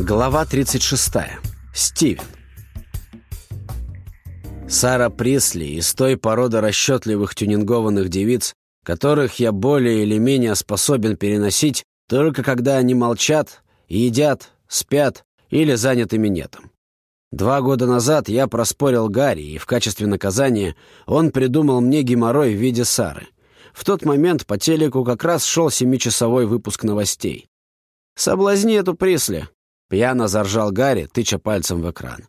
Глава 36. Стивен. Сара Присли из той породы расчетливых тюнингованных девиц, которых я более или менее способен переносить, только когда они молчат, едят, спят или заняты минетом. Два года назад я проспорил Гарри, и в качестве наказания он придумал мне геморрой в виде Сары. В тот момент по телеку как раз шел семичасовой выпуск новостей. «Соблазни эту Присли», Пьяно заржал Гарри, тыча пальцем в экран.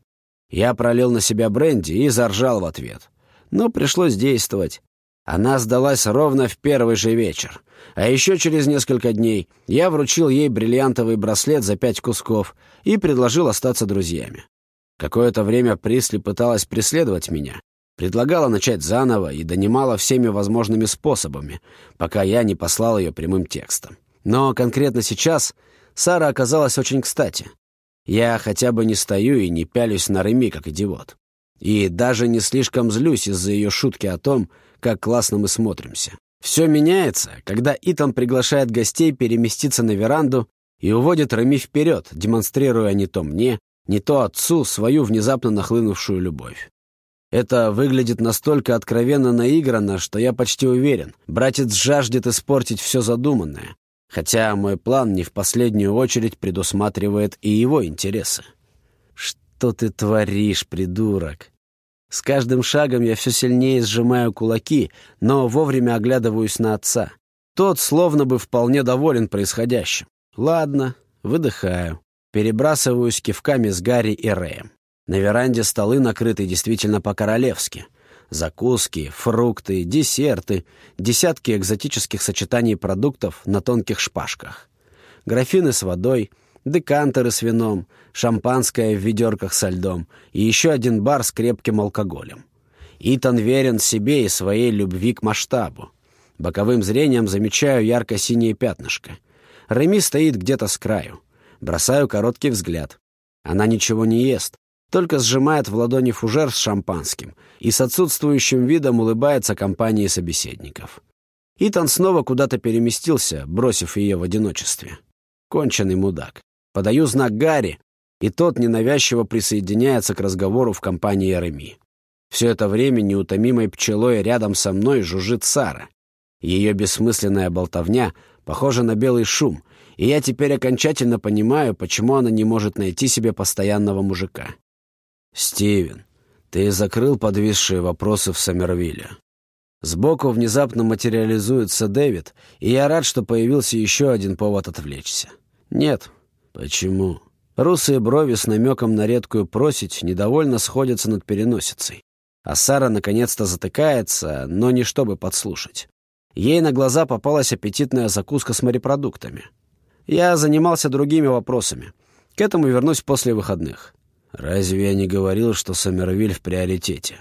Я пролил на себя бренди и заржал в ответ. Но пришлось действовать. Она сдалась ровно в первый же вечер. А еще через несколько дней я вручил ей бриллиантовый браслет за пять кусков и предложил остаться друзьями. Какое-то время Присли пыталась преследовать меня, предлагала начать заново и донимала всеми возможными способами, пока я не послал ее прямым текстом. Но конкретно сейчас Сара оказалась очень кстати. Я хотя бы не стою и не пялюсь на Реми, как идиот. И даже не слишком злюсь из-за ее шутки о том, как классно мы смотримся. Все меняется, когда Итан приглашает гостей переместиться на веранду и уводит Реми вперед, демонстрируя не то мне, не то отцу свою внезапно нахлынувшую любовь. Это выглядит настолько откровенно наигранно, что я почти уверен, братец жаждет испортить все задуманное, Хотя мой план не в последнюю очередь предусматривает и его интересы. Что ты творишь, придурок? С каждым шагом я все сильнее сжимаю кулаки, но вовремя оглядываюсь на отца. Тот словно бы вполне доволен происходящим. Ладно, выдыхаю. Перебрасываюсь кивками с Гарри и Рэем. На веранде столы накрыты действительно по-королевски — Закуски, фрукты, десерты, десятки экзотических сочетаний продуктов на тонких шпажках. Графины с водой, декантеры с вином, шампанское в ведерках со льдом и еще один бар с крепким алкоголем. Итан верен себе и своей любви к масштабу. Боковым зрением замечаю ярко-синее пятнышко. Реми стоит где-то с краю. Бросаю короткий взгляд. Она ничего не ест, только сжимает в ладони фужер с шампанским и с отсутствующим видом улыбается компании собеседников. Итан снова куда-то переместился, бросив ее в одиночестве. Конченый мудак. Подаю знак Гарри, и тот ненавязчиво присоединяется к разговору в компании Реми. Все это время неутомимой пчелой рядом со мной жужжит Сара. Ее бессмысленная болтовня похожа на белый шум, и я теперь окончательно понимаю, почему она не может найти себе постоянного мужика. «Стивен, ты закрыл подвисшие вопросы в Сомервилле». Сбоку внезапно материализуется Дэвид, и я рад, что появился еще один повод отвлечься. «Нет». «Почему?» Русые брови с намеком на редкую просить недовольно сходятся над переносицей. А Сара наконец-то затыкается, но не чтобы подслушать. Ей на глаза попалась аппетитная закуска с морепродуктами. Я занимался другими вопросами. К этому вернусь после выходных. «Разве я не говорил, что Сомервиль в приоритете?»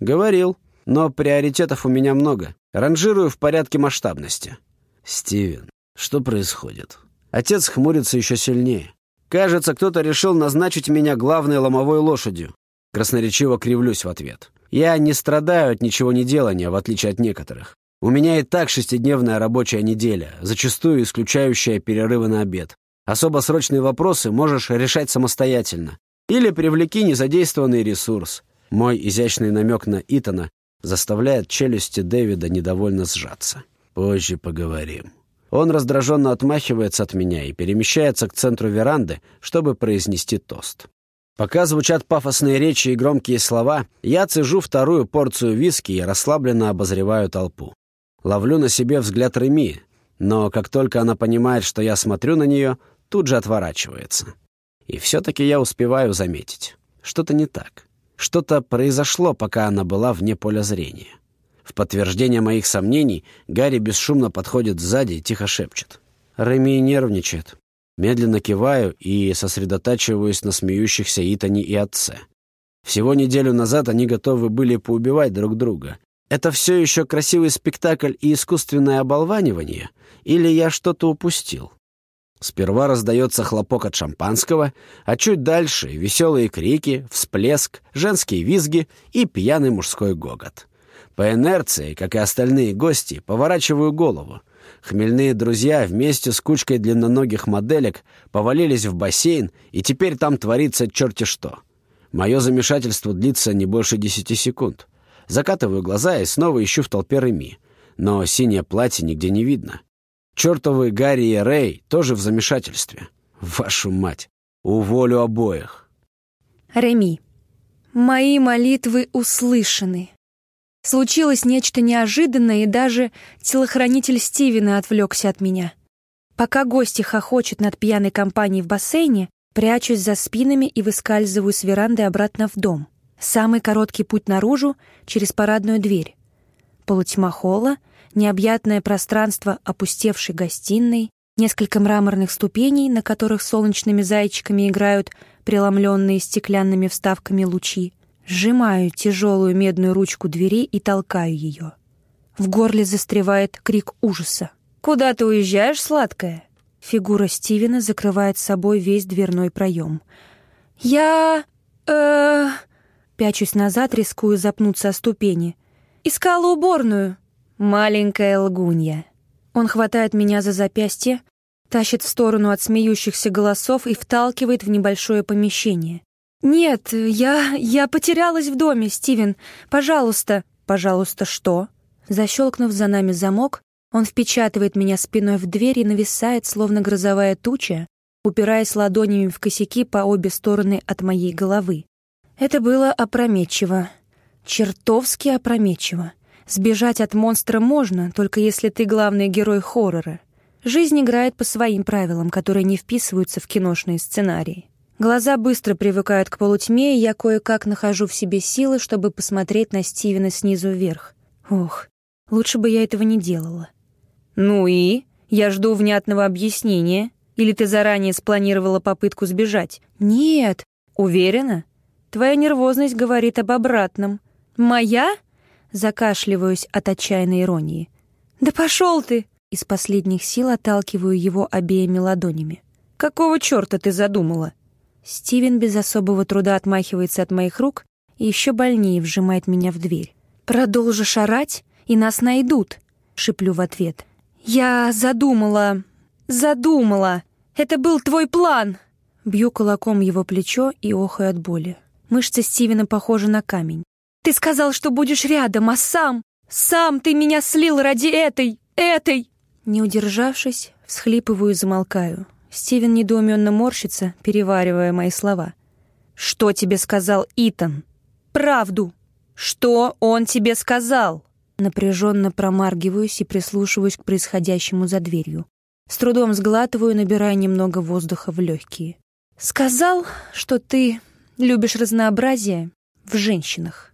«Говорил, но приоритетов у меня много. Ранжирую в порядке масштабности». «Стивен, что происходит?» Отец хмурится еще сильнее. «Кажется, кто-то решил назначить меня главной ломовой лошадью». Красноречиво кривлюсь в ответ. «Я не страдаю от ничего не делания, в отличие от некоторых. У меня и так шестидневная рабочая неделя, зачастую исключающая перерывы на обед. Особо срочные вопросы можешь решать самостоятельно. Или привлеки незадействованный ресурс. Мой изящный намек на Итана заставляет челюсти Дэвида недовольно сжаться. Позже поговорим. Он раздраженно отмахивается от меня и перемещается к центру веранды, чтобы произнести тост. Пока звучат пафосные речи и громкие слова, я цежу вторую порцию виски и расслабленно обозреваю толпу. Ловлю на себе взгляд Реми, но как только она понимает, что я смотрю на нее, тут же отворачивается. И все-таки я успеваю заметить. Что-то не так. Что-то произошло, пока она была вне поля зрения. В подтверждение моих сомнений Гарри бесшумно подходит сзади и тихо шепчет. Реми нервничает. Медленно киваю и сосредотачиваюсь на смеющихся Итани и отце. Всего неделю назад они готовы были поубивать друг друга. Это все еще красивый спектакль и искусственное оболванивание? Или я что-то упустил? Сперва раздается хлопок от шампанского, а чуть дальше веселые крики, всплеск, женские визги и пьяный мужской гогот. По инерции, как и остальные гости, поворачиваю голову. Хмельные друзья вместе с кучкой длинноногих моделек повалились в бассейн, и теперь там творится черти что. Мое замешательство длится не больше десяти секунд. Закатываю глаза и снова ищу в толпе Реми. Но синее платье нигде не видно. Чертовы Гарри и Рэй тоже в замешательстве. Вашу мать! Уволю обоих. Реми. Мои молитвы услышаны. Случилось нечто неожиданное, и даже телохранитель Стивена отвлекся от меня. Пока гости хохочут над пьяной компанией в бассейне, прячусь за спинами и выскальзываю с веранды обратно в дом. Самый короткий путь наружу — через парадную дверь. Полутьма холла, необъятное пространство опустевшей гостиной, несколько мраморных ступеней, на которых солнечными зайчиками играют преломленные стеклянными вставками лучи — Сжимаю тяжелую медную ручку двери и толкаю ее. В горле застревает крик ужаса. «Куда ты уезжаешь, сладкая?» Фигура Стивена закрывает собой весь дверной проем. «Я... э Пячусь назад, рискую запнуться о ступени. «Искала уборную!» «Маленькая лгунья!» Он хватает меня за запястье, тащит в сторону от смеющихся голосов и вталкивает в небольшое помещение. «Нет, я... я потерялась в доме, Стивен. Пожалуйста». «Пожалуйста, что?» Защелкнув за нами замок, он впечатывает меня спиной в дверь и нависает, словно грозовая туча, упираясь ладонями в косяки по обе стороны от моей головы. Это было опрометчиво. Чертовски опрометчиво. Сбежать от монстра можно, только если ты главный герой хоррора. Жизнь играет по своим правилам, которые не вписываются в киношные сценарии. Глаза быстро привыкают к полутьме, и я кое-как нахожу в себе силы, чтобы посмотреть на Стивена снизу вверх. Ох, лучше бы я этого не делала. «Ну и? Я жду внятного объяснения. Или ты заранее спланировала попытку сбежать?» «Нет». «Уверена? Твоя нервозность говорит об обратном». «Моя?» Закашливаюсь от отчаянной иронии. «Да пошел ты!» Из последних сил отталкиваю его обеими ладонями. «Какого черта ты задумала?» Стивен без особого труда отмахивается от моих рук и еще больнее вжимает меня в дверь. «Продолжишь орать, и нас найдут», — шиплю в ответ. «Я задумала... задумала! Это был твой план!» Бью кулаком его плечо и охаю от боли. Мышцы Стивена похожи на камень. «Ты сказал, что будешь рядом, а сам... сам ты меня слил ради этой... этой...» Не удержавшись, всхлипываю и замолкаю. Стивен недоуменно морщится, переваривая мои слова. «Что тебе сказал Итан?» «Правду!» «Что он тебе сказал?» Напряженно промаргиваюсь и прислушиваюсь к происходящему за дверью. С трудом сглатываю, набирая немного воздуха в легкие. «Сказал, что ты любишь разнообразие в женщинах».